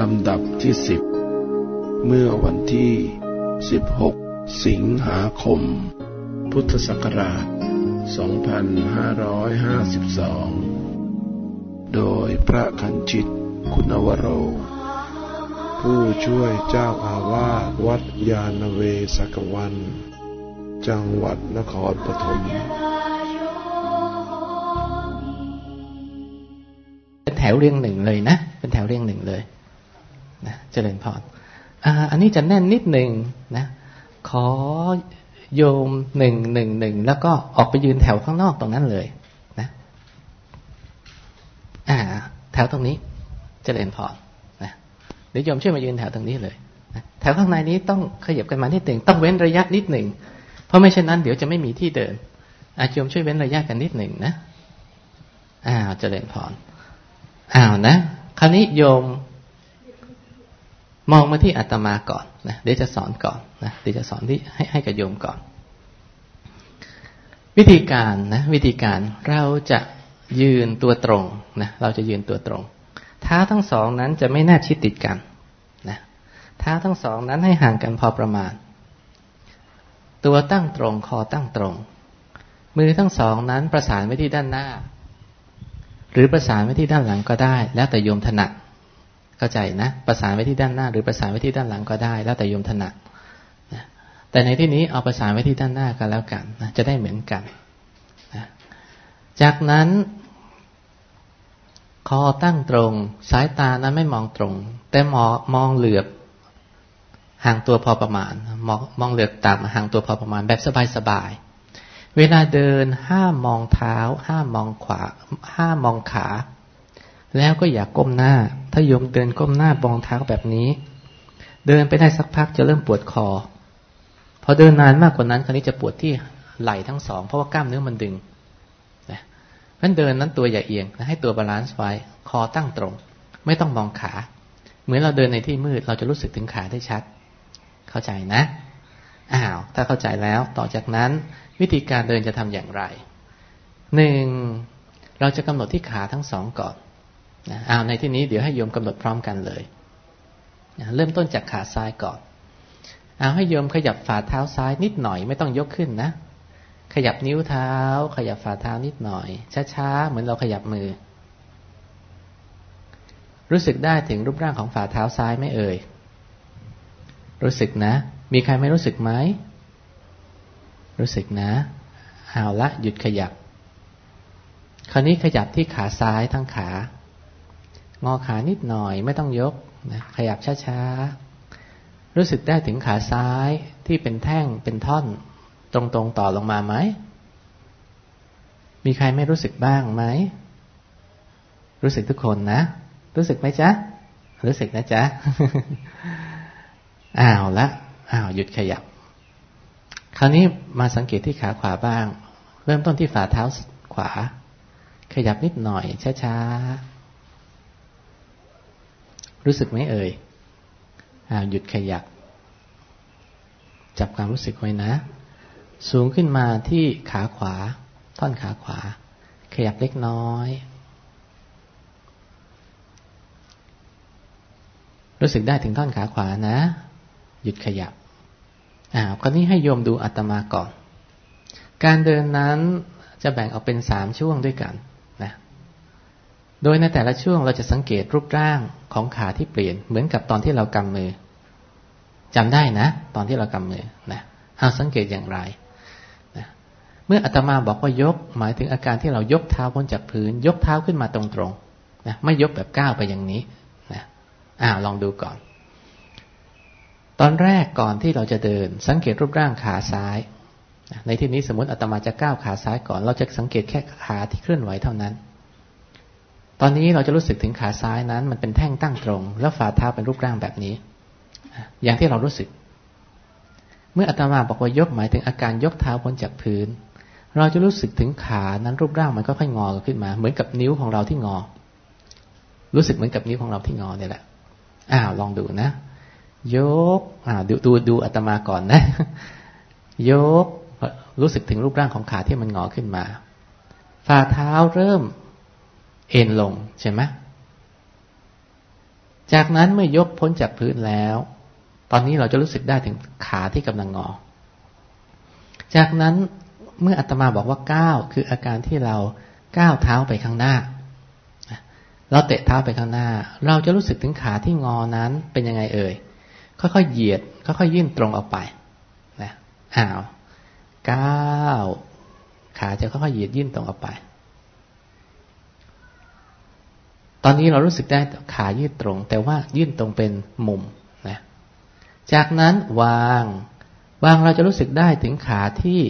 ลำดับที่สิบเมื่อวันที่ 16 สิงหาคม พุทธศักราช 2552 โดยพระคันชิตคุณวโร ผู้ช่วยเจ้าอาวาสวัดยาณเวศกวัน จังหวัดนครปฐมเป็นแถวเรียงหนึ่งเลยนะ เป็นแถวเรียงหนึ่งเลย นะเจริญพรออันนี้จะแน่นนิดหนึ่งนะ ขอโยมหนึ่งหนึ่งหนึ่งแล้วก็ออกไปยืนแถวข้างนอกตรงนั้นเลยนะอ่า แถวตรงนี้เจริญพรนะเดี๋ยวโยมช่วยมายืนแถวตรงนี้เลยนะแถวข้างในนี้ต้องขยับกันมานิดหนึ่งต้องเว้นระยะนิดหนึ่งเพราะไม่เช่นนั้นเดี๋ยวจะไม่มีที่เดินอาโยมช่วยเว้นระยะกันนิดหนึ่งนะอ้าวเจริญพรอ้าวนะ คราวนี้โยม มองมาที่อาตมาก่อนนะเดี๋ยวจะสอนก่อนนะเดี๋ยวจะสอนที่ให้ให้กับโยมก่อน วิธีการนะ วิธีการเราจะยืนตัวตรงนะเราจะยืนตัวตรงเท้าทั้งสองนั้นจะไม่น่าชิดติดกันนะเท้าทั้งสองนั้นให้ห่างกันพอประมาณ ตัวตั้งตรงคอตั้งตรง มือทั้งสองนั้นประสานไว้ที่ด้านหน้า หรือประสานไว้ที่ด้านหลังก็ได้ แล้วแต่โยมถนัด เข้าใจนะ ประสานไว้ที่ด้านหน้า หรือประสานไว้ที่ด้านหลังก็ได้ แล้วแต่โยมถนัดนะแต่ในที่นี้เอาประสานไว้ที่ด้านหน้ากันแล้วกันนะจะได้เหมือนกันนะจากนั้นคอตั้งตรง สายตานั้นไม่มองตรง แต่มองมองเหลือบห่างตัวพอประมาณ มองมองเหลือบต่ำห่างตัวพอประมาณแบบสบายๆเวลาเดินห้ามมองเท้า ห้ามมองขวา ห้ามมองขา แล้วก็อย่าก้มหน้า ถ้าโยมเดินก้มหน้ามองเท้าแบบนี้ เดินไปได้สักพักจะเริ่มปวดคอ พอเดินนานมากกว่านั้น คราวนี้จะปวดที่ไหล่ทั้งสอง เพราะว่ากล้ามเนื้อมันดึงนะเพราะเดินนั้นตัวอย่าเอียงนะให้ตัว balance ไว้ คอตั้งตรง ไม่ต้องมองขา เหมือนเราเดินในที่มืด เราจะรู้สึกถึงขาได้ชัด เข้าใจนะ อ้าว ถ้าเข้าใจแล้ว ต่อจากนั้นวิธีการเดินจะทำอย่างไร หนึ่ง เราจะกำหนดที่ขาทั้งสองก่อน นะอ้าในที่นี้เดี๋ยวให้โยมกำหนดพร้อมกันเลยนะเริ่มต้นจากขาซ้ายก่อน เอาให้โยมขยับฝ่าเท้าซ้ายนิดหน่อยไม่ต้องยกขึ้นนะ ขยับนิ้วเท้า ขยับฝ่าเท้านิดหน่อย ช้าๆ เหมือนเราขยับมือ รู้สึกได้ถึงรูปร่างของฝ่าเท้าซ้ายไหมเอ่ย รู้สึกนะ มีใครไม่รู้สึกไหม รู้สึกนะ เอาละหยุดขยับ คราวนี้ขยับที่ขาซ้ายทั้งขา งอขานิดหน่อยไม่ต้องยกนะขยับช้าๆ รู้สึกได้ถึงขาซ้ายที่เป็นแท่งเป็นท่อน ตรงๆต่อลงมาไหม มีใครไม่รู้สึกบ้างไหม รู้สึกทุกคนนะ รู้สึกไหมจ๊ะ รู้สึกนะจ๊ะ อ้าวละ อ้าวหยุดขยับ คราวนี้มาสังเกตที่ขาขวาบ้าง เริ่มต้นที่ฝ่าเท้าขวา ขยับนิดหน่อยช้าๆ รู้สึกไหมเอ่ยอ้าวหยุดขยับ จับความรู้สึกไว้นะ สูงขึ้นมาที่ขาขวา ท่อนขาขวา ขยับเล็กน้อย รู้สึกได้ถึงท่อนขาขวานะ หยุดขยับอ่าคราวนี้ให้โยมดูอัตมาก่อน การเดินนั้นจะแบ่งออกเป็นสามช่วงด้วยกัน โดยในแต่ละช่วงเราจะสังเกตรูปร่างของขาที่เปลี่ยน เหมือนกับตอนที่เรากำมือจำได้นะ ตอนที่เรากำมือนะเอาสังเกตอย่างไรนะเมื่ออาตมาบอกว่ายก หมายถึงอาการที่เรายกเท้าพ้นจากพื้น ยกเท้าขึ้นมาตรงๆนะไม่ยกแบบก้าวไปอย่างนี้นะอ้าวลองดูก่อน ตอนแรกก่อนที่เราจะเดิน สังเกตรูปร่างขาซ้าย ในที่นี้สมมติอาตมาจะก้าวขาซ้ายก่อน เราจะสังเกตแค่ขาที่เคลื่อนไหวเท่านั้น ตอนนี้เราจะรู้สึกถึงขาซ้ายนั้น มันเป็นแท่งตั้งตรง แล้วฝ่าเท้าเป็นรูปร่างแบบนี้ อย่างที่เรารู้สึก เมื่ออาตมาบอกว่ายกหมายถึงอาการยกเท้าพ้นจากพื้น เราจะรู้สึกถึงขานั้นรูปร่างมันก็ค่อยงอขึ้นมา เหมือนกับนิ้วของเราที่งอ รู้สึกเหมือนกับนิ้วของเราที่งอเนี่ยแหละอ้าวลองดูนะ ยกอ่าดูดูดูอาตมาก่อนนะ ยกรู้สึกถึงรูปร่างของขาที่มันงอขึ้นมาฝ่าเท้าเริ่ม เอ็นลงใช่ไหมจากนั้นเมื่อยกพ้นจากพื้นแล้ว ตอนนี้เราจะรู้สึกได้ถึงขาที่กำลังงอ จากนั้นเมื่ออาตมาบอกว่าก้าวคืออาการที่เราก้าวเท้าไปข้างหน้า เราเตะเท้าไปข้างหน้า เราจะรู้สึกถึงขาที่งอนั้นเป็นยังไงเอ่ย ค่อยๆเหยียด ค่อยๆยื่นตรงออกไปนะอ้าวก้าวขาจะค่อยๆเหยียดยื่นตรงออกไป ตอนนี้เรารู้สึกได้ขายืดตรง แต่ว่ายื่นตรงเป็นมุมนะจากนั้นวาง วางเราจะรู้สึกได้ถึงขาที่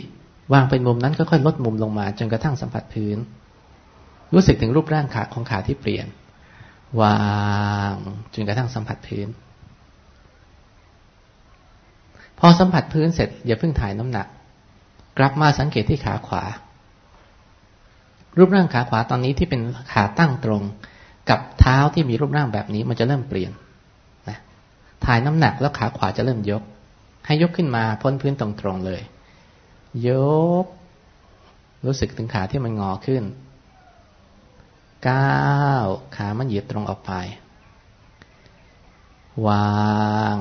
วางเป็นมุมนั้นค่อยๆลดมุมลงมาจนกระทั่งสัมผัสพื้น รู้สึกถึงรูปร่างขาของขาที่เปลี่ยน วางจนกระทั่งสัมผัสพื้น พอสัมผัสพื้นเสร็จอย่าเพิ่งถ่ายน้ำหนัก กลับมาสังเกตที่ขาขวา รูปร่างขาขวาตอนนี้ที่เป็นขาตั้งตรง กับเท้าที่มีรูปร่างแบบนี้ มันจะเริ่มเปลี่ยนนะถ่ายน้ำหนักแล้วขาขวาจะเริ่มยก ให้ยกขึ้นมาพ้นพื้นตรงๆเลย ยก รู้สึกถึงขาที่มันงอขึ้นก้าวขามันเหยียดตรงออกไป วาง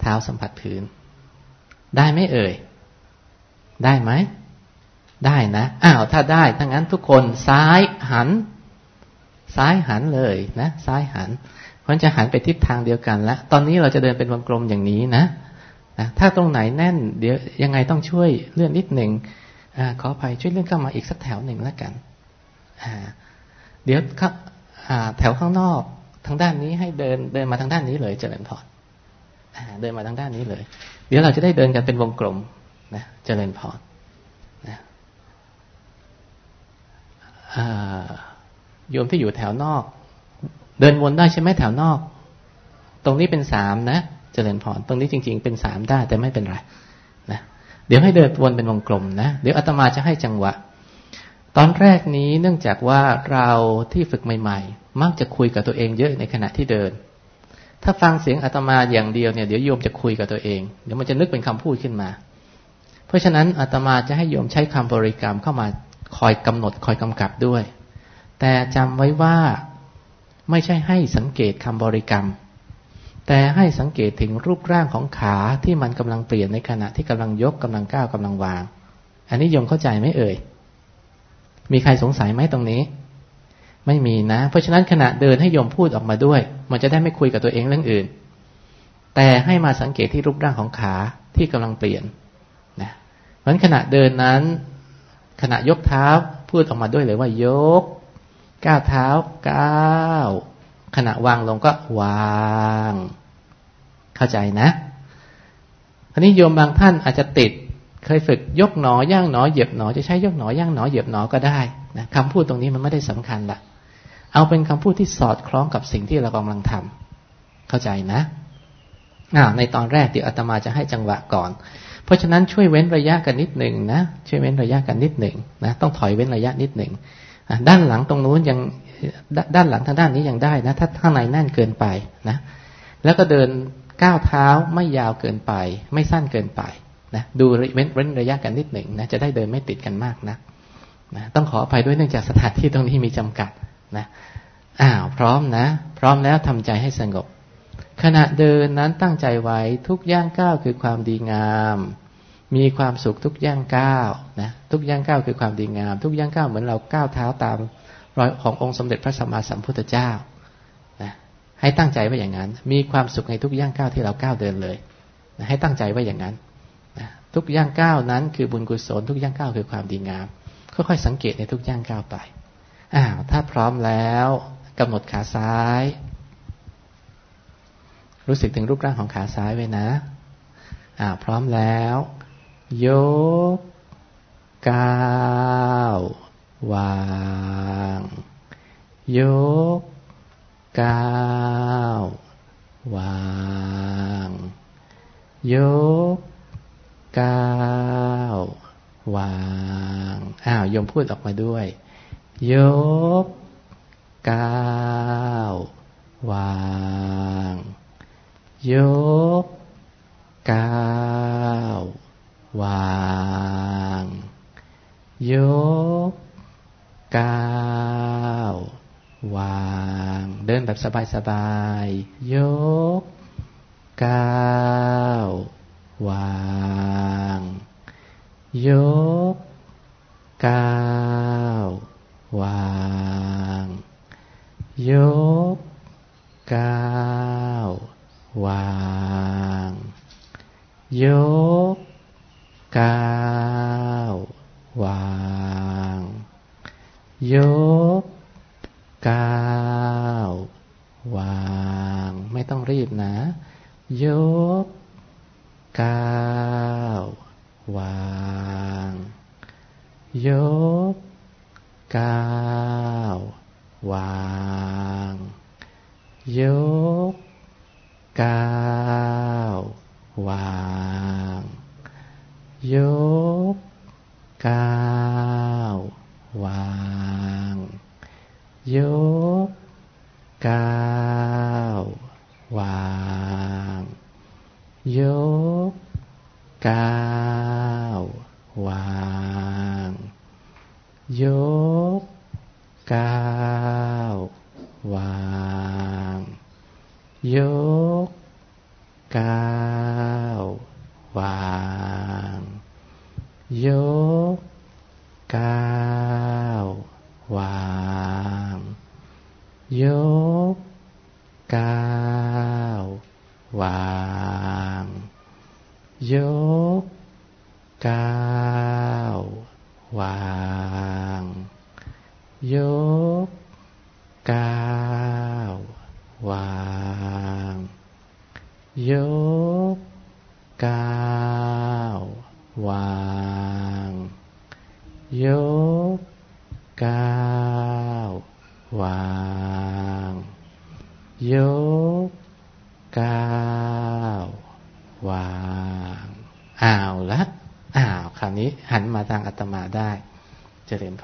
เท้าสัมผัสพื้น ได้ไหมเอ่ย ได้ไหม ได้นะ อ้าว ถ้าได้ ถ้างั้นทุกคนซ้ายหัน ซ้ายหันเลยนะซ้ายหัน เพราะจะหันไปทิศทางเดียวกันแล้วตอนนี้เราจะเดินเป็นวงกลมอย่างนี้นะนะถ้าตรงไหนแน่น เดี๋ยวยังไงต้องช่วยเลื่อนนิดหนึ่งอขออภัยช่วยเลื่อนเข้ามาอีกสักแถวหนึ่งแล้วกันเดี๋ยวครับแถวข้างนอกทางด้านนี้ให้เดินเดินมาทางด้านนี้เลยเจริญพรเดินมาทางด้านนี้เลย เดี๋ยวเราจะได้เดินกันเป็นวงกลมนะเจริญพรนะ โยมที่อยู่แถวนอก เดินวนได้ใช่ไหมแถวนอก ตรงนี้เป็นสามนะเจริญพรตรงนี้จริง ๆ เป็นสามได้แต่ไม่เป็นไรนะเดี๋ยวให้เดินวนเป็นวงกลมนะเดี๋ยวอาตมาจะให้จังหวะ ตอนแรกนี้เนื่องจากว่าเราที่ฝึกใหม่ ๆ มักจะคุยกับตัวเองเยอะในขณะที่เดิน ถ้าฟังเสียงอาตมาอย่างเดียวเนี่ยเดี๋ยวโยมจะคุยกับตัวเอง เดี๋ยวมันจะนึกเป็นคำพูดขึ้นมา เพราะฉะนั้นอาตมาจะให้โยมใช้คำบริกรรมเข้ามาคอยกำหนดคอยกำกับด้วย แต่จำไว้ว่าไม่ใช่ให้สังเกตคำบริกรรม แต่ให้สังเกตถึงรูปร่างของขาที่มันกำลังเปลี่ยนในขณะที่กำลังยกกำลังก้าวกำลังวาง อันนี้ยมเข้าใจไหมเอ่ย มีใครสงสัยไหมตรงนี้ ไม่มีนะ เพราะฉะนั้นขณะเดินให้ยมพูดออกมาด้วย มันจะได้ไม่คุยกับตัวเองเรื่องอื่น แต่ให้มาสังเกตที่รูปร่างของขาที่กำลังเปลี่ยนนะเพราะฉะนั้นขณะเดินนั้น ขณะยกเท้าพูดออกมาด้วยเลยว่ายก ก้าวเท้าก้าวขณะวางลงก็วาง เข้าใจนะอันนี้โยมบางท่านอาจจะติด เคยฝึกยกหนอย่างหนอเหยียบหนอจะใช้ยกหนอย่างหนอเหยียบหนอก็ได้นะคำพูดตรงนี้มันไม่ได้สำคัญละเอาเป็นคำพูดที่สอดคล้องกับสิ่งที่เรากำลังทำเข้าใจนะอ่าในตอนแรกเดี๋ยวอาตมาจะให้จังหวะก่อน เพราะฉะนั้นช่วยเว้นระยะกันนิดหนึ่งนะช่วยเว้นระยะกันนิดหนึ่งนะต้องถอยเว้นระยะนิดหนึ่ง ด้านหลังตรงนู้นยังด้านหลังทางด้านนี้ยังได้นะ ถ้าข้างในแน่นเกินไปนะ แล้วก็เดินก้าวเท้าไม่ยาวเกินไป ไม่สั้นเกินไปนะดูเว้นเว้นระยะกันนิดหนึ่งนะจะได้เดินไม่ติดกันมากนะนะต้องขออภัยด้วยเนื่องจากสถานที่ตรงนี้มีจำกัดนะอ้าวพร้อมนะ พร้อมแล้วทำใจให้สงบ ขณะเดินนั้นตั้งใจไว้ทุกย่างก้าวคือความดีงาม มีความสุขทุกย่างก้าวนะทุกย่างก้าวคือความดีงาม ทุกย่างก้าวเหมือนเราก้าวเท้าตามรอยขององค์สมเด็จพระสัมมาสัมพุทธเจ้านะให้ตั้งใจไว้อย่างนั้น มีความสุขในทุกย่างก้าวที่เราก้าวเดินเลยนะให้ตั้งใจไว้อย่างนั้นนะทุกย่างก้าวนั้นคือบุญกุศลทุกย่างก้าวคือความดีงามค่อยๆสังเกตในทุกย่างก้าวไปอ้าวถ้าพร้อมแล้วกำหนดขาซ้าย รู้สึกถึงรูปร่างของขาซ้ายไว้นะอ่าพร้อมแล้ว ยกก้าววาง ยกก้าววาง ยกก้าววางอ้าวยมพูดออกมาด้วย ยกก้าววาง ยกก้า วาง ยกก้าววาง เดินแบบสบายๆ ยกก้าววาง ยกก้าววาง ยกก้าววาง ยกก้าววาง ยกก้าววางไม่ต้องรีบนะ ยกก้าววาง ยกก้าววาง ยกก้าววาง ยก 有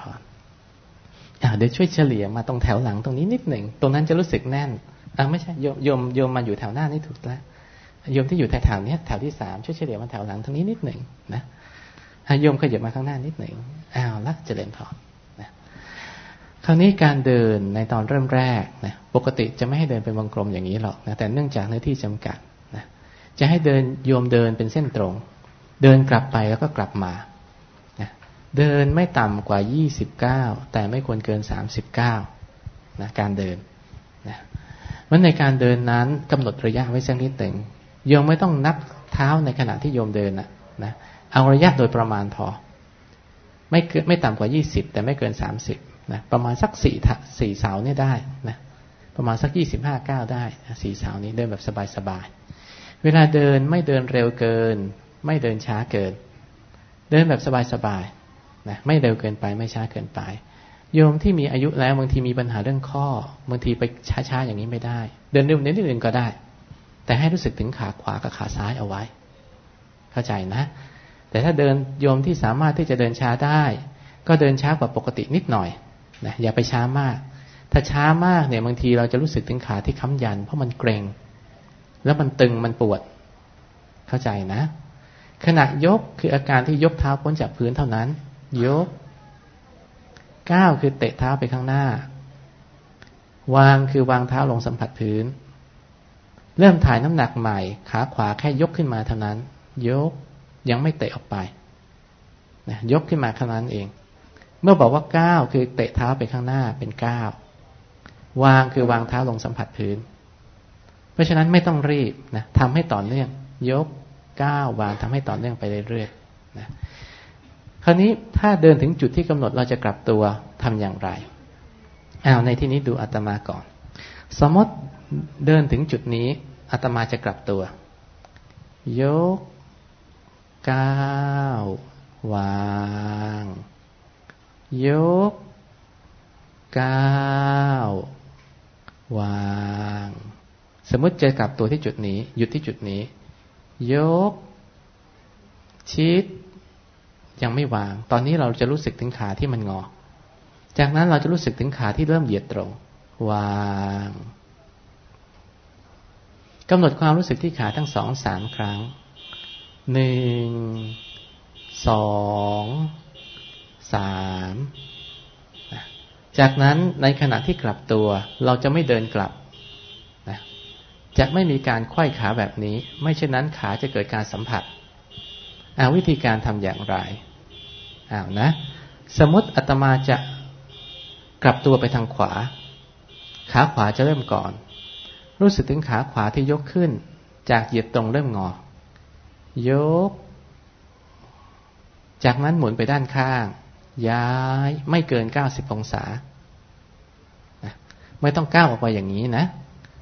เจริญพรอ่าเดี๋ยวช่วยเฉลี่ยมาตรงแถวหลังตรงนี้นิดหนึ่ง ตรงนั้นจะรู้สึกแน่นอ่าไม่ใช่โยมโยมโยมมาอยู่แถวหน้านี่ถูกแล้วโยมที่อยู่แถวๆนี้แถวที่สามช่วยเฉลี่ยมาแถวหลังตรงนี้นิดหนึ่งนะโยมขยับมาข้างหน้านิดหนึ่งอ้าวละเจริญพรนะคราวนี้การเดินในตอนเริ่มแรกนะปกติจะไม่ให้เดินเป็นวงกลมอย่างนี้หรอกนะแต่เนื่องจากเนื้อที่จำกัดนะจะให้เดินโยมเดินเป็นเส้นตรง เดินกลับไปแล้วก็กลับมา เดินไม่ต่ำกว่า 29 แต่ไม่ควรเกิน 39นะการเดินนะเพราะในการเดินนั้นกำหนดระยะไว้สักนิดหนึ่งโยมไม่ต้องนับเท้าในขณะที่โยมเดินนะนะเอาระยะโดยประมาณพอ ไม่เกินไม่ต่ำกว่า 20 แต่ไม่เกิน 30นะประมาณสักสี่สี่เสาเนี่ยได้นะประมาณสัก 25ก้าวได้สี่เสานี้เดินแบบสบายๆเวลาเดินไม่เดินเร็วเกิน ไม่เดินช้าเกิน เดินแบบสบายๆ นะไม่เร็วเกินไปไม่ช้าเกินไป โยมที่มีอายุแล้วบางทีมีปัญหาเรื่องข้อบางทีไปช้าๆอย่างนี้ไม่ได้ เดินเร็วนิดนึงก็ได้ แต่ให้รู้สึกถึงขาขวากับขาซ้ายเอาไว้ เข้าใจนะ แต่ถ้าเดินโยมที่สามารถที่จะเดินช้าได้ ก็เดินช้ากว่าปกตินิดหน่อยนะอย่าไปช้ามาก ถ้าช้ามากเนี่ยบางทีเราจะรู้สึกถึงขาที่ค้ำยัน เพราะมันเกรงแล้วมันตึงมันปวด เข้าใจนะ ขณะยกคืออาการที่ยกเท้าพ้นจากพื้นเท่านั้น ยกก้าวคือเตะเท้าไปข้างหน้า วางคือวางเท้าลงสัมผัสพื้น เริ่มถ่ายน้ำหนักใหม่ ขาขวาแค่ยกขึ้นมาเท่านั้น ยกยังไม่เตะออกไปนะยกขึ้นมาเท่านั้นเอง เมื่อบอกว่าก้าวคือเตะเท้าไปข้างหน้าเป็นก้าววางคือวางเท้าลงสัมผัสพื้น เพราะฉะนั้นไม่ต้องรีบนะทำให้ต่อเนื่อง ยกก้าววางทำให้ต่อเนื่องไปเรื่อยๆนะ คราวนี้ถ้าเดินถึงจุดที่กำหนดเราจะกลับตัวทำอย่างไรอ้าวในที่นี้ดูอาตมาก่อน สมมติเดินถึงจุดนี้อาตมาจะกลับตัว ยกก้าววาง ยกก้าววาง สมมติเจอกลับตัวที่จุดนี้ หยุดที่จุดนี้ ยก ชิด ยังไม่วาง ตอนนี้เราจะรู้สึกถึงขาที่มันงอ จากนั้นเราจะรู้สึกถึงขาที่เริ่มเหยียดตรง วางกำหนดความรู้สึกที่ขาทั้งสองสามครั้งหนึ่งสองสามจากนั้นในขณะที่กลับตัว เราจะไม่เดินกลับนะจะไม่มีการควยขาแบบนี้ ไม่เช่นนั้นขาจะเกิดการสัมผัส อาวิธีการทำอย่างไรอ้าวนะ สมมติอาตมาจะกลับตัวไปทางขวา ขาขวาจะเริ่มก่อน รู้สึกถึงขาขวาที่ยกขึ้น จากเหยียดตรงเริ่มงอ ยก จากนั้นหมุนไปด้านข้าง ย้ายไม่เกินเก้าสิบองศา ไม่ต้องก้าวออกไปอย่างนี้นะ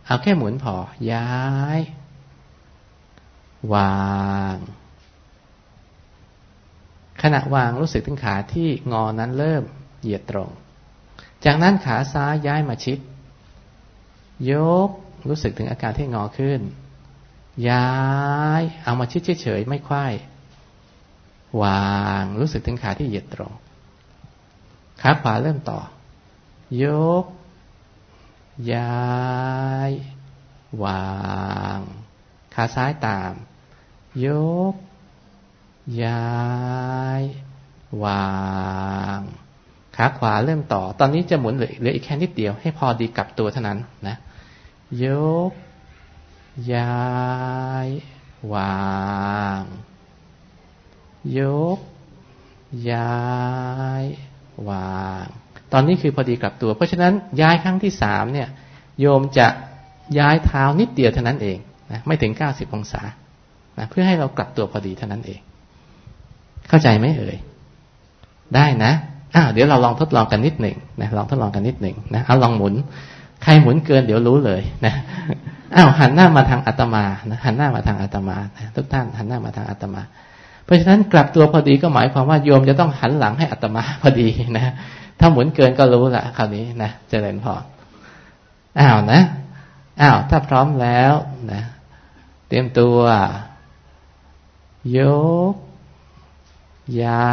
เอาแค่หมุนพอ ย้าย วาง ขณะวางรู้สึกถึงขาที่งอนั้นเริ่มเหยียดตรง จากนั้นขาซ้ายย้ายมาชิด ยกรู้สึกถึงอาการที่งอขึ้น ย้ายเอามาชิดเฉยๆไม่คว้ยวางรู้สึกถึงขาที่เหยียดตรง ขาขวาเริ่มต่อ ยก ย้าย วาง ขาซ้ายตาม ยก ย้าย วางขาขวาเริ่มต่อ ตอนนี้จะหมุนเหลืออีกแค่นิดเดียว ให้พอดีกับตัวเท่านั้นนะยก ย้าย วาง ยก ย้าย วาง ตอนนี้คือพอดีกับตัว เพราะฉะนั้นย้ายครั้งที่สามเนี่ย โยมจะย้ายเท้านิดเดียวเท่านั้นเองนะไม่ถึงเก้าสิบองศานะเพื่อให้เรากลับตัวพอดีเท่านั้นเอง เข้าใจไหมเอ่ยได้นะอ้าวเดี๋ยวเราลองทดลองกันนิดหนึ่งนะลองทดลองกันนิดหนึ่งนะเอาลองหมุน ใครหมุนเกินเดี๋ยวรู้เลยนะอ้าวหันหน้ามาทางอาตมานะหันหน้ามาทางอาตมานะทุกท่านหันหน้ามาทางอาตมา เพราะฉะนั้นกลับตัวพอดีก็หมายความว่าโยมจะต้องหันหลังให้อาตมาพอดีนะถ้าหมุนเกินก็รู้ละคราวนี้นะเจริญพรอ้าวนะอ้าวถ้าพร้อมแล้วนะ เตรียมตัว ยก ย้า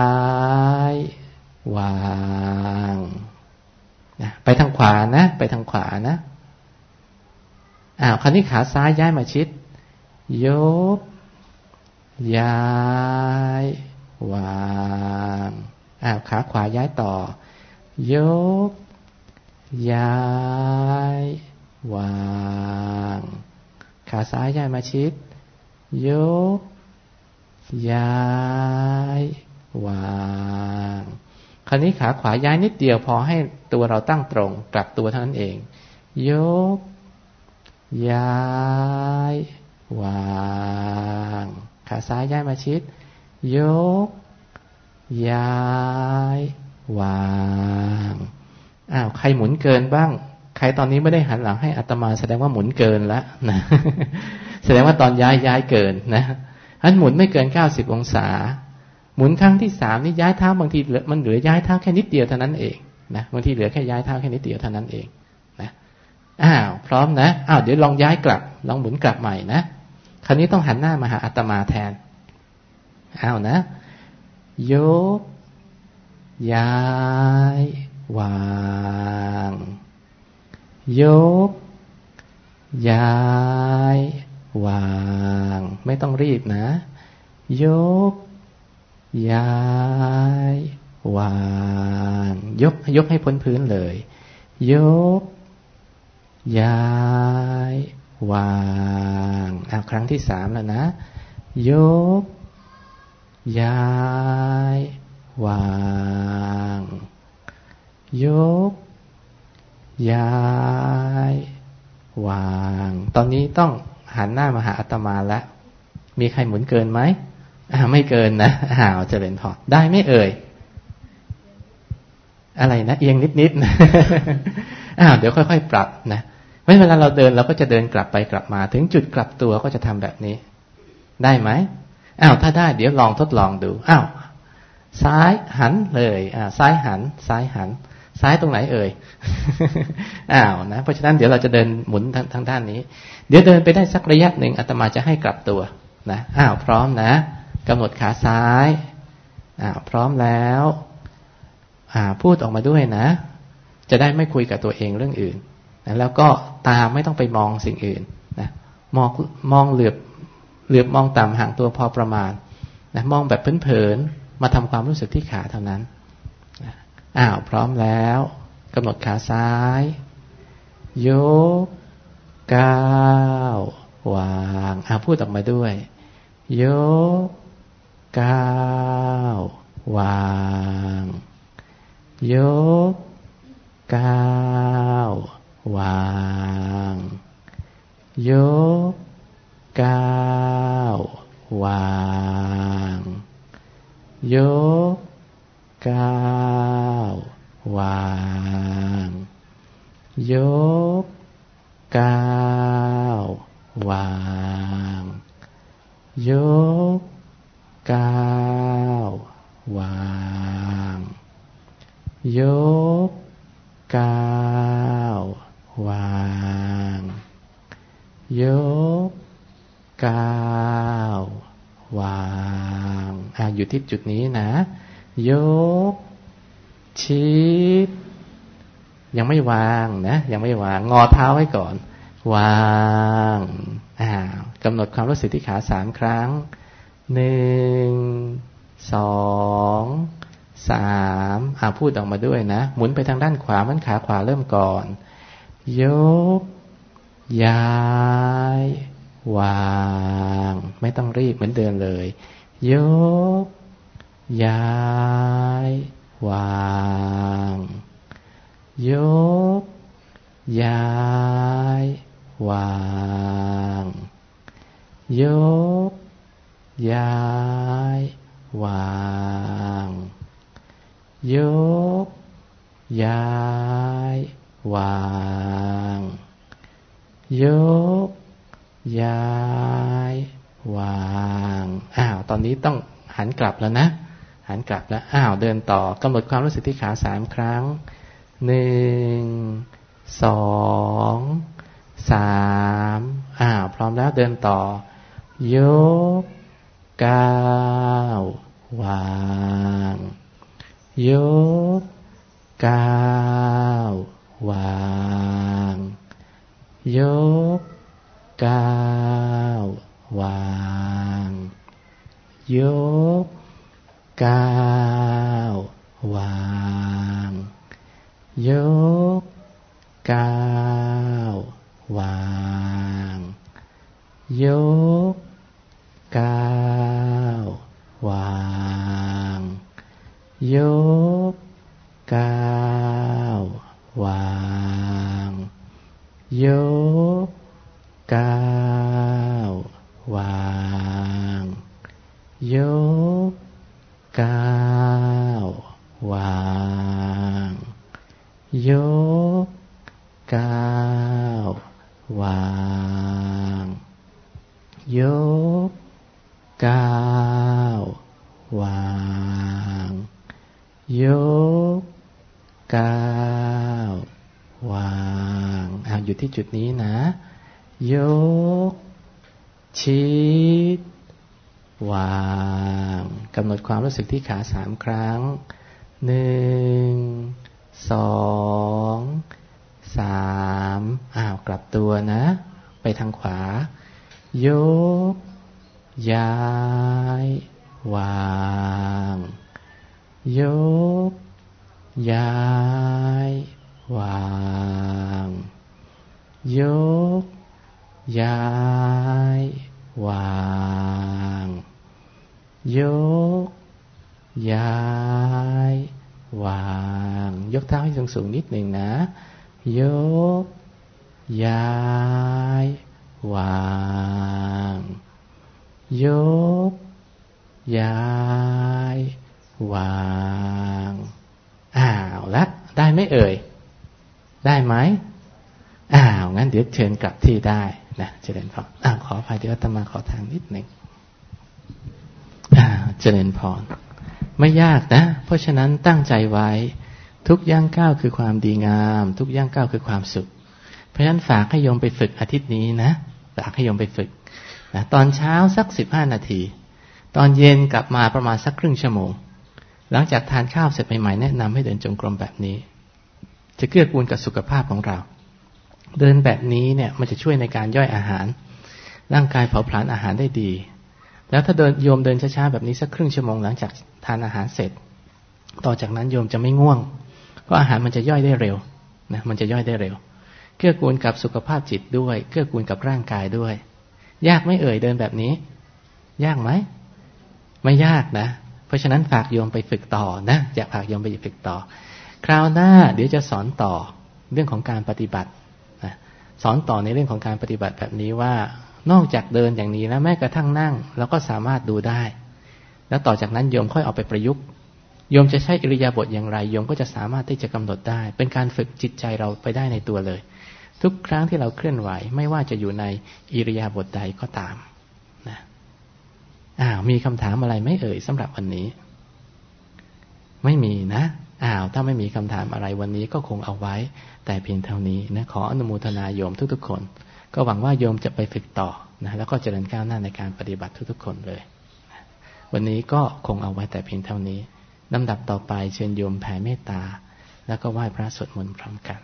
ย วางนะไปทางขวานะ ไปทางขวานะอ้าวคราวนี้ขาซ้ายย้ายมาชิด ยก ย้าย วางอ้าวขาขวาย้ายต่อ ยก ย้าย วาง ขาซ้ายย้ายมาชิด ยก ย้ายวางคราวนี้ขาขวาย้ายนิดเดียวพอให้ตัวเราตั้งตรง กลับตัวเท่านั้นเอง ยก ย้าย วาง ขาซ้ายย้ายมาชิด ยก ย้าย วางอ้าวใครหมุนเกินบ้าง ใครตอนนี้ไม่ได้หันหลังให้อัตมา แสดงว่าหมุนเกินแล้วนะแสดงว่าตอนย้ายย้ายเกินนะ อันหมุนไม่เกินเก้าสิบองศา หมุนครั้งที่สามนี่ย้ายเท้าบางทีมันเหลือย้ายเท้าแค่นิดเดียวเท่านั้นเองนะบางทีเหลือแค่ย้ายเท้าแค่นิดเดียวเท่านั้นเองนะอ้าวพร้อมนะอ้าวเดี๋ยวลองย้ายกลับ ลองหมุนกลับใหม่นะคราวนี้ต้องหันหน้ามาหาอาตมาแทนอ้าวนะยกย้าย วาง ยก ย้าย วาง ไม่ต้องรีบนะ ยก ย้าย วาง ยก ยกให้พ้นพื้นเลย ยก ย้าย วางเอาครั้งที่สามแล้วนะ ยก ย้าย วาง ยก ย้าย วาง ตอนนี้ต้อง หันหน้ามาหาอาตมาแล้ว มีใครหมุนเกินไหมอ่าไม่เกินนะอ้าวจะเจริญพอได้ไม่เอ่ย อะไรนะเอียงนิดๆนะอ้าวเดี๋ยวค่อยๆปรับนะไม่เวลาเราเดินเราก็จะเดินกลับไปกลับมา ถึงจุดกลับตัวก็จะทำแบบนี้ ได้ไหมอ้าวถ้าได้ เดี๋ยวลองทดลองดูอ้าวซ้ายหันเลย อ่า ซ้ายหัน ซ้ายหัน ซ้ายตรงไหนเอ่ย อ้าวนะ เพราะฉะนั้นเดี๋ยวเราจะเดินหมุนทางทางด้านนี้ เดี๋ยวเดินไปได้สักระยะหนึ่งอาตมาจะให้กลับตัวนะ อ้าวพร้อมนะกำหนดขาซ้าย อ้าวพร้อมแล้ว อ่าพูดออกมาด้วยนะ จะได้ไม่คุยกับตัวเองเรื่องอื่นนะแล้วก็ตาไม่ต้องไปมองสิ่งอื่นนะ มองมองเหลือบเหลือบมองต่ำห่างตัวพอประมาณนะมองแบบเพลินๆมาทำความรู้สึกที่ขาเท่านั้น อ้าวพร้อมแล้วกำหนดขาซ้าย ยกก้าววางอาพูดออกมาด้วย ยกก้าววาง ยกก้าววาง ยกก้าววาง ยกก้าววาง ยกก้าววาง ยกก้าววาง ยกก้าววาง ยกก้าววางอะอยู่ที่จุดนี้นะ ยกชี้ยังไม่วาง นะยังไม่วางงอเท้าไว้ก่อน วางอ่ากำหนดความรู้สึกที่ขาสามครั้งหนึ่งสองสามอ่าพูดออกมาด้วยนะ หมุนไปทางด้านขวามันขาขวาเริ่มก่อน ยก ย้าย วาง ไม่ต้องรีบเหมือนเดินเลย ยก ย้าย วาง ยก ย้าย วาง ยก ย้าย วาง ยก ย้าย วาง ยก ย้าย วาง อ้าว ตอนนี้ต้องหันกลับแล้วนะ หันกลับแล้ว อ้าว เดินต่อกำหนดความรู้สึกที่ขาสามครั้ง หนึ่ง สองสามอ้าพร้อมแล้วเดินต่อ ยกก้าววาง ยกก้าววาง ยกก้าววาง ยกก้าววาง ยก ก้าววางยกก้าว วาง ยก ก้าว วาง ยก ก้าว วาง ยก ก้าว วางอ่าอยู่ ที่จุดนี้นะ ยกชี้วางกำหนดความรู้สึกที่ขาสามครั้งหนึ่งสองสามอ้าวกลับตัวนะ ไปทางขวา ยก ย้าย วาง ยก ย้าย วาง ยก ย้าย วาง ยก ย้าย วาง ยก เท้าให้สูงสูงนิดหนึ่งนะ ยก ย้าย วาง ยก ย้าย วางอ้าวละ ได้ไหมเอ่ย ได้ไหมอ้าวงั้นเดี๋ยวเชิญกลับที่ได้นะเจริญพรอ้าวขออภัยเดี๋ยวอาตมาขอทางนิดหนึ่งอ้าวเจริญพรไม่ยากนะ เพราะฉะนั้นตั้งใจไว้ ทุกย่างก้าวคือความดีงาม ทุกย่างก้าวคือความสุข เพราะฉะนั้นฝากให้โยมไปฝึกอาทิตย์นี้นะฝากให้โยมไปฝึกนะตอนเช้าสักสิบห้านาที ตอนเย็นกลับมาประมาณสักครึ่งชั่วโมง หลังจากทานข้าวเสร็จใหม่ๆแนะนำให้เดินจงกรมแบบนี้ จะเกื้อกูลกับสุขภาพของเรา เดินแบบนี้เนี่ยมันจะช่วยในการย่อยอาหาร ร่างกายเผาผลาญอาหารได้ดี แล้วถ้าเดินโยมเดินช้าๆแบบนี้สักครึ่งชั่วโมงหลังจากทานอาหารเสร็จ ต่อจากนั้นโยมจะไม่ง่วง เพราะอาหารมันจะย่อยได้เร็วนะมันจะย่อยได้เร็ว เกื้อกูลกับสุขภาพจิตด้วย เกื้อกูลกับร่างกายด้วย ยากไม่เอ่ยเดินแบบนี้ ยากไหม ไม่ยากนะ เพราะฉะนั้นฝากโยมไปฝึกต่อนะอยากฝากโยมไปฝึกต่อ คราวหน้าเดี๋ยวจะสอนต่อเรื่องของการปฏิบัตินะสอนต่อในเรื่องของการปฏิบัติแบบนี้ว่านอกจากเดินอย่างนี้แล้วแม้กระทั่งนั่งเราก็สามารถดูได้ แล้วต่อจากนั้นโยมค่อยเอาไปประยุกต์ โยมจะใช้อิริยาบถอย่างไรโยมก็จะสามารถที่จะกำหนดได้ เป็นการฝึกจิตใจเราไปได้ในตัวเลย ทุกครั้งที่เราเคลื่อนไหว ไม่ว่าจะอยู่ในอิริยาบถใดก็ตามนะอ้าวมีคำถามอะไรไม่เอ่ยสำหรับวันนี้ ไม่มีนะอ้าวถ้าไม่มีคำถามอะไรวันนี้ก็คงเอาไว้ แต่เพียงเท่านี้นะขออนุโมทนาโยมทุกๆคน ก็หวังว่าโยมจะไปฝึกต่อนะแล้วก็เจริญก้าวหน้าในการปฏิบัติทุกๆคนเลย วันนี้ก็คงเอาไว้แต่เพียงเท่านี้ ลำดับต่อไปเชิญโยมแผ่เมตตา แล้วก็ไหว้พระสวดมนต์พร้อมกัน